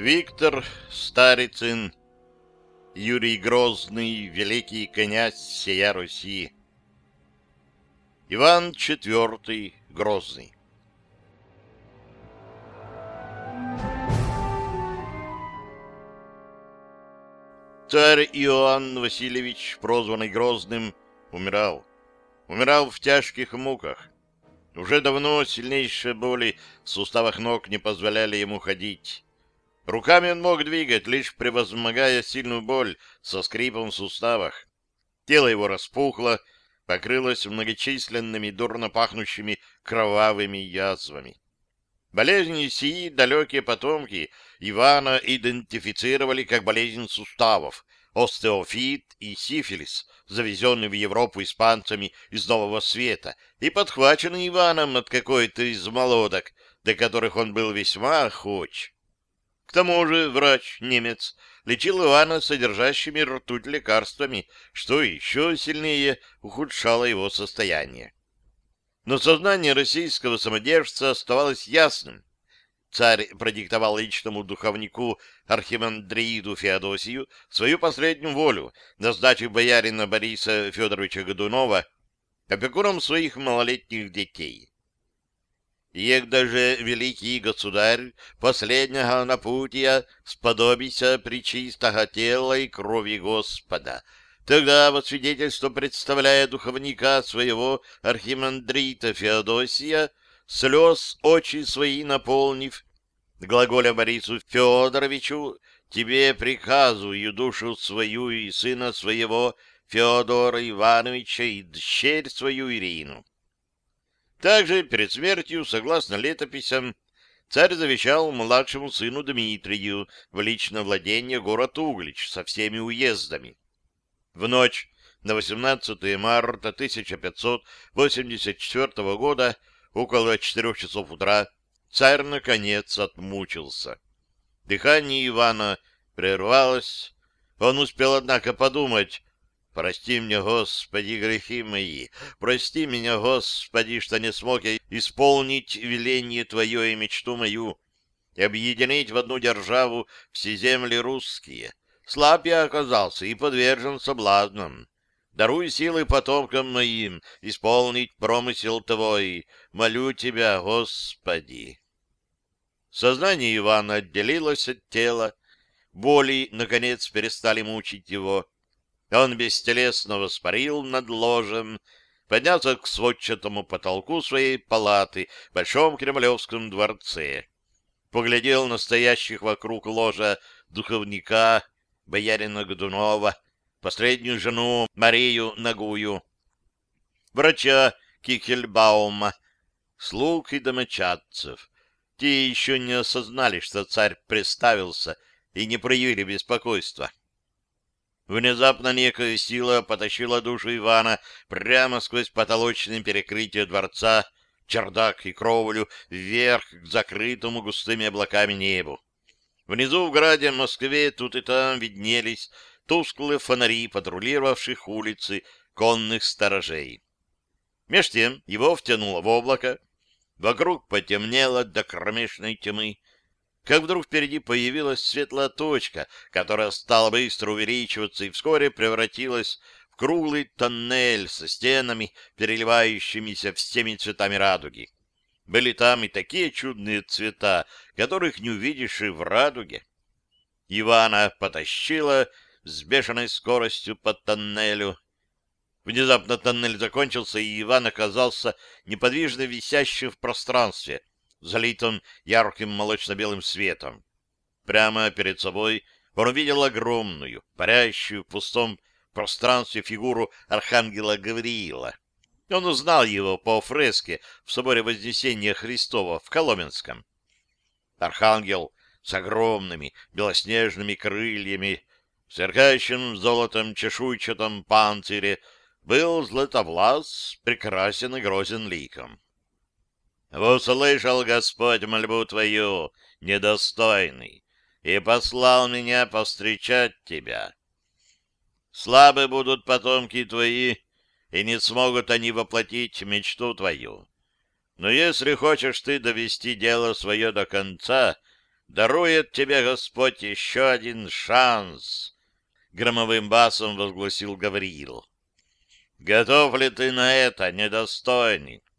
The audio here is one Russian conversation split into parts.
Виктор Старицын, Юрий Грозный, великий князь сия Руси. Иван IV Грозный. Царь Иоанн Васильевич, прозванный Грозным, умирал. Умирал в тяжких муках. Уже давно сильнейшие боли в суставах ног не позволяли ему ходить. Руками он мог двигать, лишь превозмогая сильную боль со скрипом в суставах. Тело его распухло, покрылось многочисленными дурно пахнущими кровавыми язвами. Болезни сии далекие потомки Ивана идентифицировали как болезнь суставов, остеофит и сифилис, завезенный в Европу испанцами из Нового Света и подхваченный Иваном от какой-то из молодок, до которых он был весьма охоч. К тому же врач, немец, лечил Ивана содержащими ртуть лекарствами, что еще сильнее ухудшало его состояние. Но сознание российского самодержца оставалось ясным. Царь продиктовал личному духовнику архимандрииду Феодосию свою последнюю волю, назначив боярина Бориса Федоровича Годунова опекуном своих малолетних детей. Егда же великий государь последнего напутия сподобися причистого тела и крови Господа, Тогда, во свидетельство представляя духовника своего архимандрита Феодосия, слез очи свои наполнив, глаголя Борису Федоровичу, тебе приказываю душу свою и сына своего Феодора Ивановича и дщерь свою Ирину. Также перед смертью, согласно летописям, царь завещал младшему сыну Дмитрию в личное владение город Углич со всеми уездами. В ночь на 18 марта 1584 года около 4 часов утра царь наконец отмучился. Дыхание Ивана прервалось. Он успел, однако, подумать, «Прости мне, Господи, грехи мои! Прости меня, Господи, что не смог я исполнить веление Твое и мечту мою, объединить в одну державу все земли русские» Слаб я оказался и подвержен соблазнам. Даруй силы потомкам моим исполнить промысел твой. Молю тебя, Господи. Сознание Ивана отделилось от тела. Боли, наконец, перестали мучить его. Он бестелесно воспарил над ложем, поднялся к сводчатому потолку своей палаты в Большом Кремлевском дворце. Поглядел на стоящих вокруг ложа духовника, боярина Годунова, последнюю жену Марию Нагую, врача Кикельбаума, слуг и домочадцев. Те еще не осознали, что царь представился, и не проявили беспокойства. Внезапно некая сила потащила душу Ивана прямо сквозь потолочное перекрытие дворца, чердак и кровлю вверх к закрытому густыми облаками небу. Внизу в граде Москве тут и там виднелись тусклые фонари патрулировавших улицы конных сторожей. Меж тем его втянуло в облако, вокруг потемнело до кромешной тьмы, как вдруг впереди появилась светлая точка, которая стала быстро увеличиваться и вскоре превратилась в круглый тоннель со стенами, переливающимися всеми цветами радуги. Были там и такие чудные цвета, которых не увидишь и в радуге. Ивана потащила с бешеной скоростью по тоннелю. Внезапно тоннель закончился, и Иван оказался неподвижно висящим в пространстве, залитым ярким молочно-белым светом. Прямо перед собой он увидел огромную, парящую в пустом пространстве фигуру архангела Гавриила. Он узнал его по фреске в соборе Вознесения Христова в Коломенском. Архангел с огромными белоснежными крыльями, сверкающим золотом чешуйчатом панцире, был златовлас, прекрасен и грозен ликом. «Услышал Господь мольбу твою, недостойный, и послал меня повстречать тебя. Слабы будут потомки твои, и не смогут они воплотить мечту твою. Но если хочешь ты довести дело свое до конца, дарует тебе Господь еще один шанс, — громовым басом возгласил Гавриил. — Готов ли ты на это, недостойный? —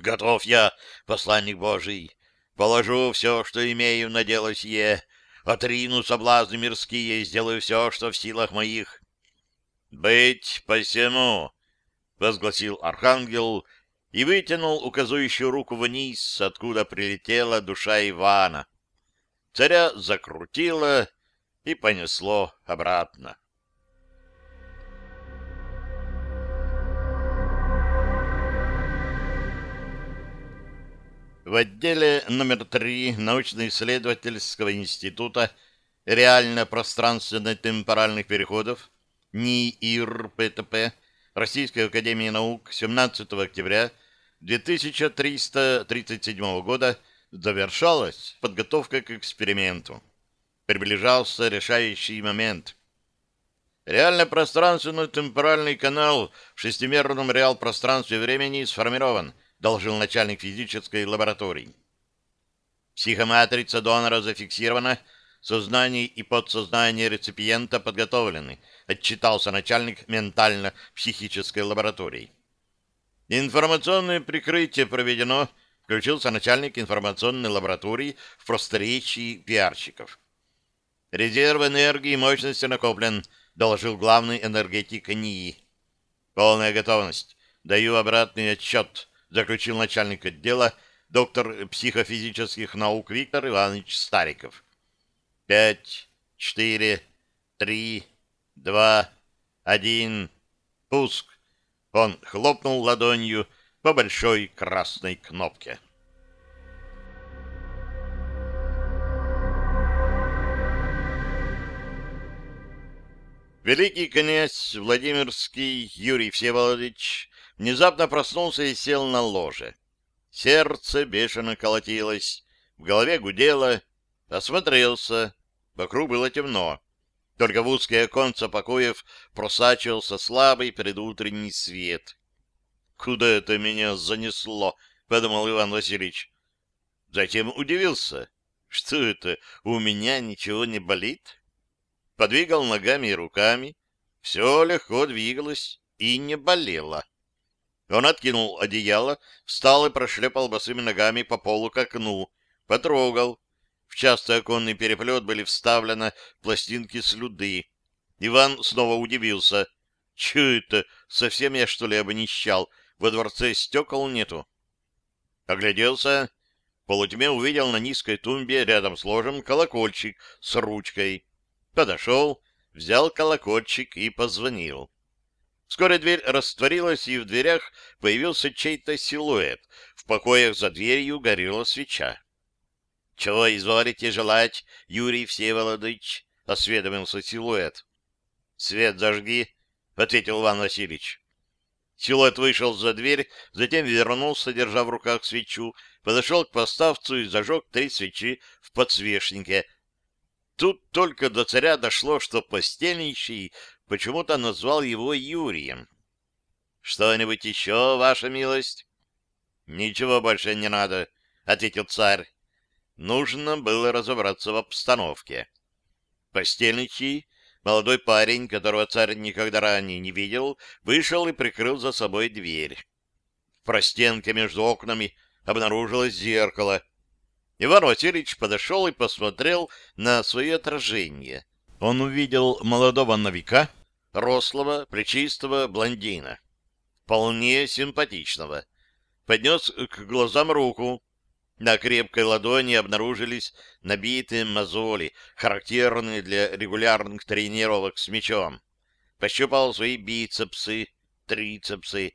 Готов я, посланник Божий. Положу все, что имею на дело сие, отрину соблазны мирские и сделаю все, что в силах моих. — Быть посему, — возгласил архангел и вытянул указующую руку вниз, откуда прилетела душа Ивана. Царя закрутило и понесло обратно. В отделе номер три научно-исследовательского института реально-пространственно-темпоральных переходов НИИР-ПТП Российской Академии Наук 17 октября 2337 года завершалась подготовка к эксперименту. Приближался решающий момент. Реально-пространственно-темпоральный канал в шестимерном реал-пространстве времени сформирован, доложил начальник физической лаборатории. Психоматрица донора зафиксирована, сознание и подсознание реципиента подготовлены, отчитался начальник ментально-психической лаборатории. Информационное прикрытие проведено, включился начальник информационной лаборатории в просторечии пиарщиков. Резерв энергии и мощности накоплен, доложил главный энергетик НИИ. Полная готовность. Даю обратный отчет, заключил начальник отдела доктор психофизических наук Виктор Иванович Стариков. Пять, четыре, три, два, один, пуск. Он хлопнул ладонью по большой красной кнопке. Великий князь Владимирский Юрий Всеволодович внезапно проснулся и сел на ложе. Сердце бешено колотилось, в голове гудело, осмотрелся, вокруг было темно. Только в узкие оконца покоев просачивался слабый предутренний свет. «Куда это меня занесло?» — подумал Иван Васильевич. Затем удивился. «Что это, у меня ничего не болит?» Подвигал ногами и руками. Все легко двигалось и не болело. Он откинул одеяло, встал и прошлепал босыми ногами по полу к окну, потрогал, в частый оконный переплет были вставлены пластинки слюды. Иван снова удивился. Че это? Совсем я, что ли, обнищал? Во дворце стекол нету. Огляделся. В полутьме увидел на низкой тумбе рядом с ложем колокольчик с ручкой. Подошел, взял колокольчик и позвонил. Вскоре дверь растворилась, и в дверях появился чей-то силуэт. В покоях за дверью горела свеча. — Чего изволите желать, Юрий Всеволодович? — осведомился силуэт. — Свет зажги, — ответил Иван Васильевич. Силуэт вышел за дверь, затем вернулся, держа в руках свечу, подошел к поставцу и зажег три свечи в подсвечнике. Тут только до царя дошло, что постельничий почему-то назвал его Юрием. — Что-нибудь еще, ваша милость? — Ничего больше не надо, — ответил царь. Нужно было разобраться в обстановке. Постельничий, молодой парень, которого царь никогда ранее не видел, вышел и прикрыл за собой дверь. В простенке между окнами обнаружилось зеркало. Иван Васильевич подошел и посмотрел на свое отражение. Он увидел молодого новика, рослого, плечистого блондина, вполне симпатичного. Поднес к глазам руку, на крепкой ладони обнаружились набитые мозоли, характерные для регулярных тренировок с мечом. Пощупал свои бицепсы, трицепсы.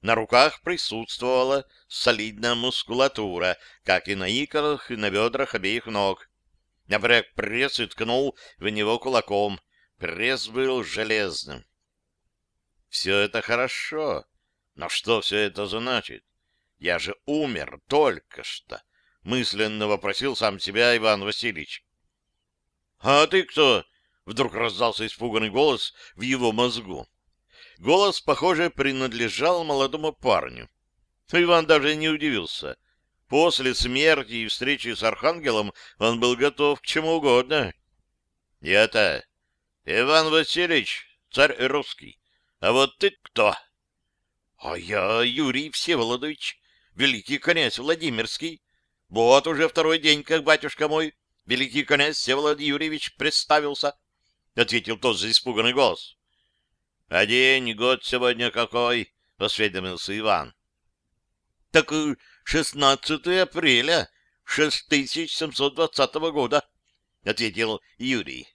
На руках присутствовала солидная мускулатура, как и на икрах и на бедрах обеих ног. Напряг пресс и ткнул в него кулаком. Пресс был железным. Все это хорошо, но что все это значит? Я же умер только что, — мысленно вопросил сам себя Иван Васильевич. — А ты кто? — вдруг раздался испуганный голос в его мозгу. Голос, похоже, принадлежал молодому парню. Иван даже не удивился. После смерти и встречи с архангелом он был готов к чему угодно. И это Иван Васильевич, царь русский. А вот ты кто? А я Юрий Всеволодович, великий князь Владимирский. Вот уже второй день, как батюшка мой, великий князь Всеволод Юрьевич, представился, — ответил тот за испуганный голос. — А день, год сегодня какой? — осведомился Иван. — Так 16 апреля 6720 года, — ответил Юрий.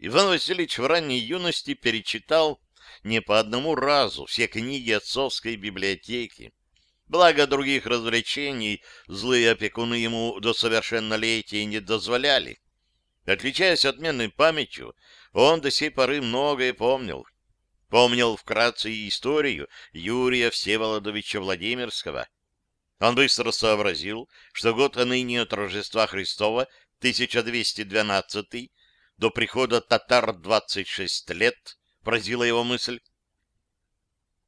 Иван Васильевич в ранней юности перечитал не по одному разу все книги отцовской библиотеки. Благо других развлечений злые опекуны ему до совершеннолетия не дозволяли. Отличаясь отменной памятью, он до сей поры многое помнил. Помнил вкратце историю Юрия Всеволодовича Владимирского. Он быстро сообразил, что год ныне от Рождества Христова, 1212 до прихода татар 26 лет, поразила его мысль.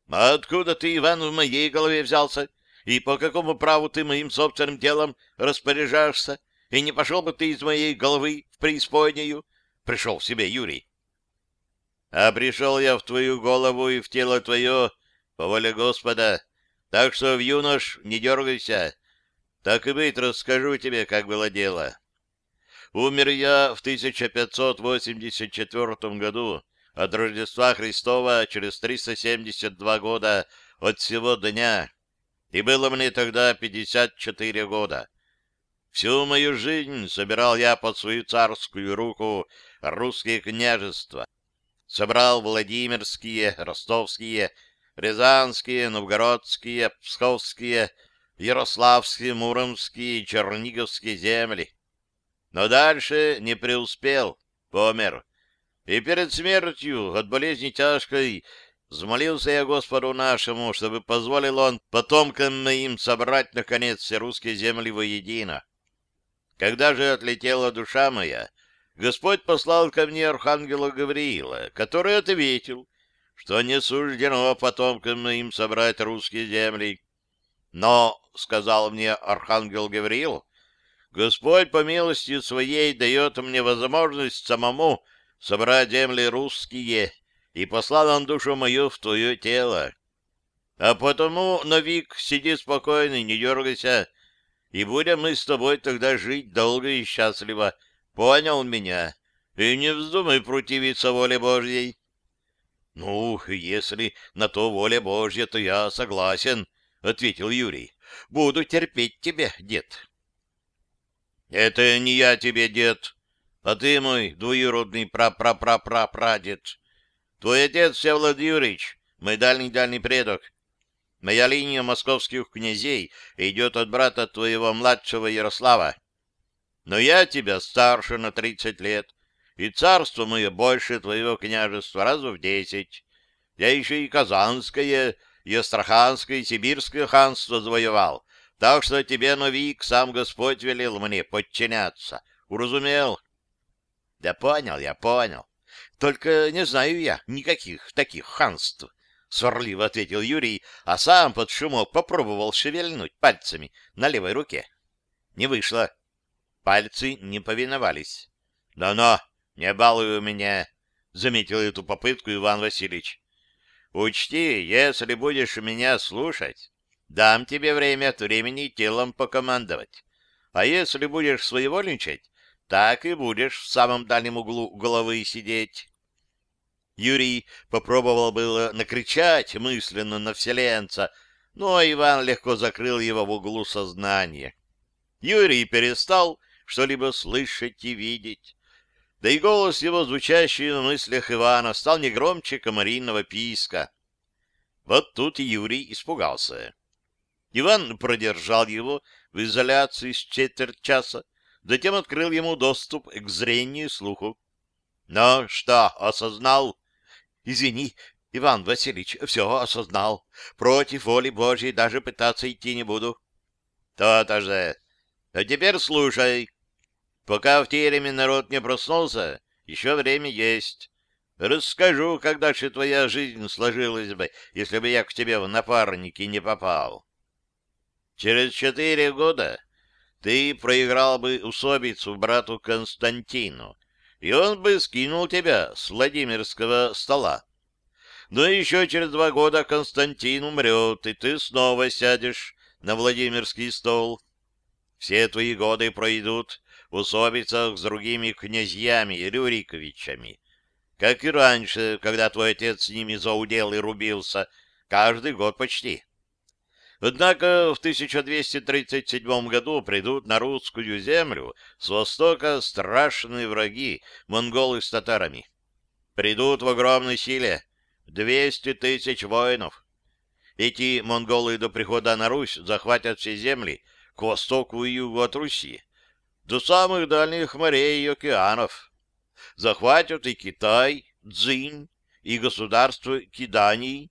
«А откуда ты, Иван, в моей голове взялся? И по какому праву ты моим собственным делом распоряжаешься? И не пошел бы ты из моей головы в преисподнюю?» Пришел в себе Юрий. «А пришел я в твою голову и в тело твое по воле Господа, так что в юнош не дергайся. Так и быть, расскажу тебе, как было дело. Умер я в 1584 году, от Рождества Христова через 372 года от всего дня, и было мне тогда 54 года. Всю мою жизнь собирал я под свою царскую руку русские княжества. Собрал Владимирские, Ростовские, Рязанские, Новгородские, Псковские, Ярославские, Муромские и Черниговские земли но дальше не преуспел, помер. И перед смертью от болезни тяжкой взмолился я Господу нашему, чтобы позволил он потомкам моим собрать, наконец, все русские земли воедино. Когда же отлетела душа моя, Господь послал ко мне архангела Гавриила, который ответил, что не суждено потомкам моим собрать русские земли. Но, — сказал мне архангел Гавриил, Господь по милости своей дает мне возможность самому собрать земли русские, и послал он душу мою в твое тело. А потому, Новик, сиди спокойно, не дергайся, и будем мы с тобой тогда жить долго и счастливо. Понял меня? И не вздумай противиться воле Божьей. — Ну, если на то воля Божья, то я согласен, — ответил Юрий. — Буду терпеть тебя, дед. Это не я тебе, дед, а ты мой двоюродный пра-пра-пра-пра-прадед. Твой отец Всеволод Юрьевич, мой дальний-дальний предок. Моя линия московских князей идет от брата твоего младшего Ярослава. Но я тебя старше на тридцать лет, и царство мое больше твоего княжества раза в десять. Я еще и Казанское, и Астраханское, и Сибирское ханство завоевал, так что тебе, новик, сам Господь велел мне подчиняться. Уразумел? Да понял я, понял. Только не знаю я никаких таких ханств. Сварливо ответил Юрий, а сам под шумок попробовал шевельнуть пальцами на левой руке. Не вышло. Пальцы не повиновались. «Да-но, не балуй меня!» — заметил эту попытку Иван Васильевич. «Учти, если будешь меня слушать, Дам тебе время от времени телом покомандовать. А если будешь своевольничать, так и будешь в самом дальнем углу головы сидеть. Юрий попробовал было накричать мысленно на вселенца, но Иван легко закрыл его в углу сознания. Юрий перестал что-либо слышать и видеть. Да и голос его, звучащий в мыслях Ивана, стал не громче комаринного писка. Вот тут Юрий испугался. Иван продержал его в изоляции с четверть часа, затем открыл ему доступ к зрению и слуху. — Ну что, осознал? — Извини, Иван Васильевич, все осознал. Против воли Божьей даже пытаться идти не буду. — То-то же. А теперь слушай. Пока в тереме народ не проснулся, еще время есть. Расскажу, как дальше твоя жизнь сложилась бы, если бы я к тебе в напарники не попал. Через четыре года ты проиграл бы усобицу брату Константину, и он бы скинул тебя с Владимирского стола. Но еще через два года Константин умрет, и ты снова сядешь на Владимирский стол. Все твои годы пройдут в усобицах с другими князьями и Рюриковичами, как и раньше, когда твой отец с ними заудел и рубился, каждый год почти. Однако в 1237 году придут на русскую землю с востока страшные враги, монголы с татарами. Придут в огромной силе, 200 тысяч воинов. Эти монголы до прихода на Русь захватят все земли к востоку и югу от Руси, до самых дальних морей и океанов. Захватят и Китай, Цзинь, и государство Киданий,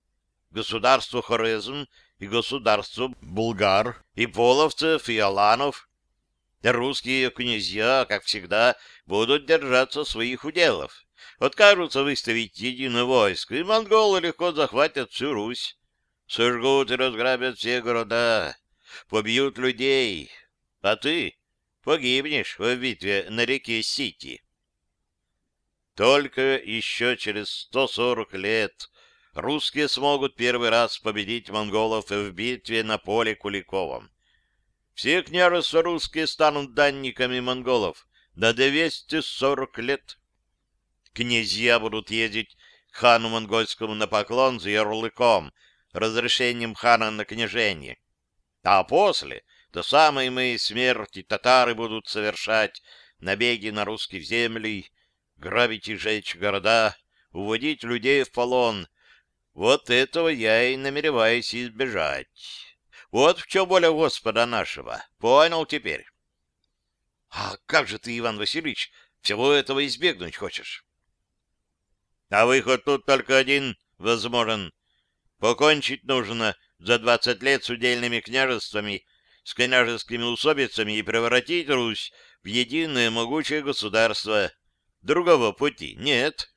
государство Хорезм и государство Булгар, и половцев, и аланов. Русские князья, как всегда, будут держаться своих уделов. Откажутся выставить единое войско, и монголы легко захватят всю Русь. Сожгут и разграбят все города, побьют людей, а ты погибнешь в битве на реке Сити. Только еще через 140 лет русские смогут первый раз победить монголов в битве на поле Куликовом. Все княжества русские станут данниками монголов на 240 лет. Князья будут ездить к хану монгольскому на поклон за ярлыком, разрешением хана на княжение. А после, до самой моей смерти, татары будут совершать набеги на русские земли, грабить и жечь города, уводить людей в полон — вот этого я и намереваюсь избежать. Вот в чем воля Господа нашего. Понял теперь? А как же ты, Иван Васильевич, всего этого избегнуть хочешь? А выход тут только один возможен. Покончить нужно за двадцать лет с удельными княжествами, с княжескими усобицами и превратить Русь в единое могучее государство. Другого пути нет.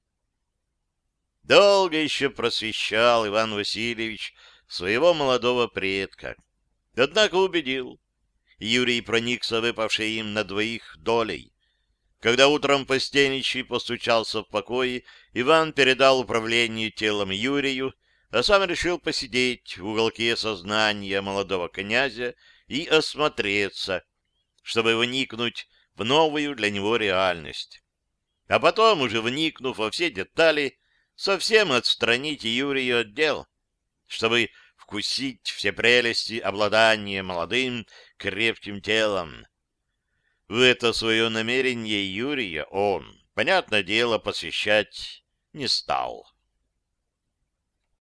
Долго еще просвещал Иван Васильевич своего молодого предка. Однако убедил. Юрий проникся выпавшей им на двоих долей. Когда утром постельничий постучался в покое, Иван передал управление телом Юрию, а сам решил посидеть в уголке сознания молодого князя и осмотреться, чтобы вникнуть в новую для него реальность. А потом, уже вникнув во все детали, совсем отстранить Юрию от дел, чтобы вкусить все прелести обладания молодым крепким телом. В это свое намерение Юрия он, понятное дело, посвящать не стал.